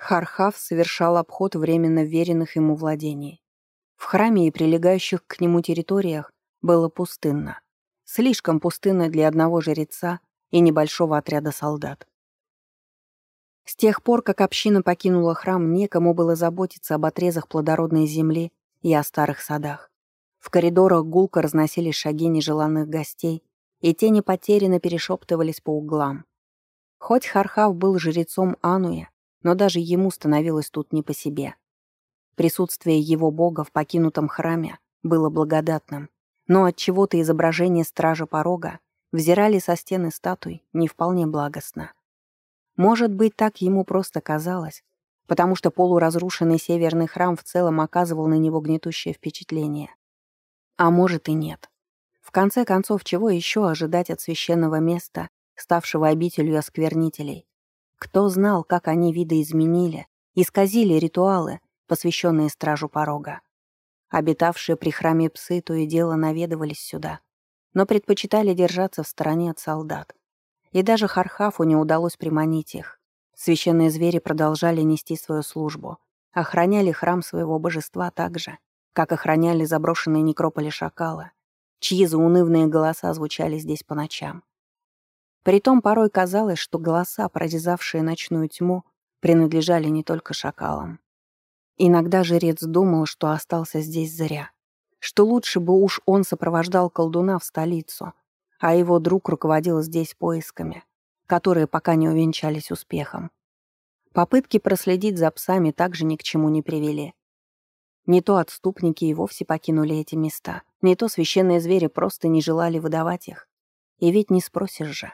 Хархав совершал обход временно веренных ему владений. В храме и прилегающих к нему территориях было пустынно. Слишком пустынно для одного жреца и небольшого отряда солдат. С тех пор, как община покинула храм, некому было заботиться об отрезах плодородной земли и о старых садах. В коридорах гулко разносились шаги нежеланных гостей, и тени потерянно перешептывались по углам. Хоть Хархав был жрецом Ануя, но даже ему становилось тут не по себе. Присутствие его бога в покинутом храме было благодатным, но от чего то изображение стража порога взирали со стены статуй не вполне благостно. Может быть, так ему просто казалось, потому что полуразрушенный северный храм в целом оказывал на него гнетущее впечатление. А может и нет. В конце концов, чего еще ожидать от священного места, ставшего обителью осквернителей? Кто знал, как они видоизменили, исказили ритуалы, посвященные стражу порога. Обитавшие при храме псы то и дело наведывались сюда, но предпочитали держаться в стороне от солдат. И даже Хархафу не удалось приманить их. Священные звери продолжали нести свою службу, охраняли храм своего божества так же, как охраняли заброшенные некрополи шакала, чьи заунывные голоса звучали здесь по ночам. Притом порой казалось, что голоса, прорезавшие ночную тьму, принадлежали не только шакалам. Иногда жрец думал, что остался здесь зря, что лучше бы уж он сопровождал колдуна в столицу, а его друг руководил здесь поисками, которые пока не увенчались успехом. Попытки проследить за псами также ни к чему не привели. Не то отступники и вовсе покинули эти места, не то священные звери просто не желали выдавать их. И ведь не спросишь же.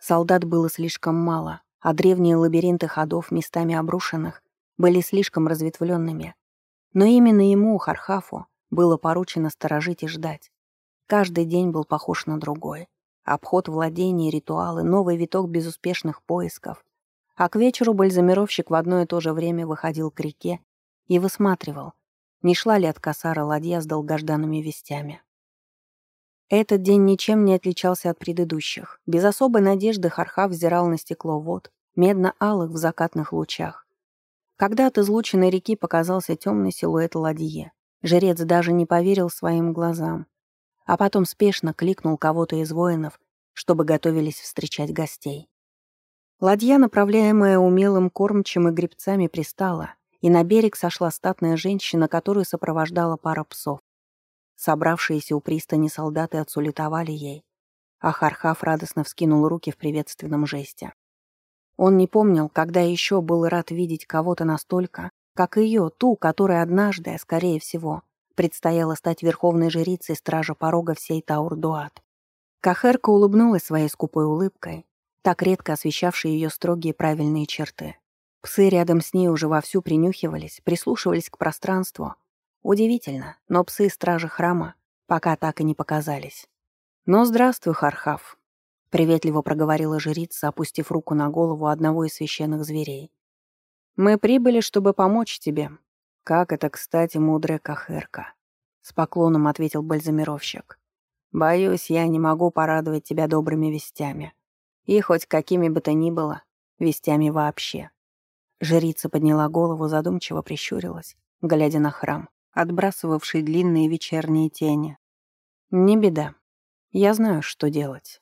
Солдат было слишком мало, а древние лабиринты ходов, местами обрушенных, были слишком разветвленными. Но именно ему, Хархафу, было поручено сторожить и ждать. Каждый день был похож на другой. Обход владений, ритуалы, новый виток безуспешных поисков. А к вечеру бальзамировщик в одно и то же время выходил к реке и высматривал, не шла ли от Касара ладья с долгожданными вестями. Этот день ничем не отличался от предыдущих. Без особой надежды Харха взирал на стекло вод, медно-алых в закатных лучах. Когда от излученной реки показался темный силуэт ладье, жрец даже не поверил своим глазам, а потом спешно кликнул кого-то из воинов, чтобы готовились встречать гостей. Ладья, направляемая умелым кормчим и гребцами, пристала, и на берег сошла статная женщина, которую сопровождала пара псов. Собравшиеся у пристани солдаты отсулетовали ей, а Хархав радостно вскинул руки в приветственном жесте. Он не помнил, когда еще был рад видеть кого-то настолько, как ее, ту, которая однажды, скорее всего, предстояло стать верховной жрицей стража порога всей Таурдуат. Кахерка улыбнулась своей скупой улыбкой, так редко освещавшей ее строгие правильные черты. Псы рядом с ней уже вовсю принюхивались, прислушивались к пространству, Удивительно, но псы стражи храма пока так и не показались. «Ну, здравствуй, Хархав», — приветливо проговорила жрица, опустив руку на голову одного из священных зверей. «Мы прибыли, чтобы помочь тебе. Как это, кстати, мудрая Кахерка», — с поклоном ответил бальзамировщик. «Боюсь, я не могу порадовать тебя добрыми вестями. И хоть какими бы то ни было, вестями вообще». Жрица подняла голову, задумчиво прищурилась, глядя на храм отбрасывавший длинные вечерние тени. «Не беда. Я знаю, что делать».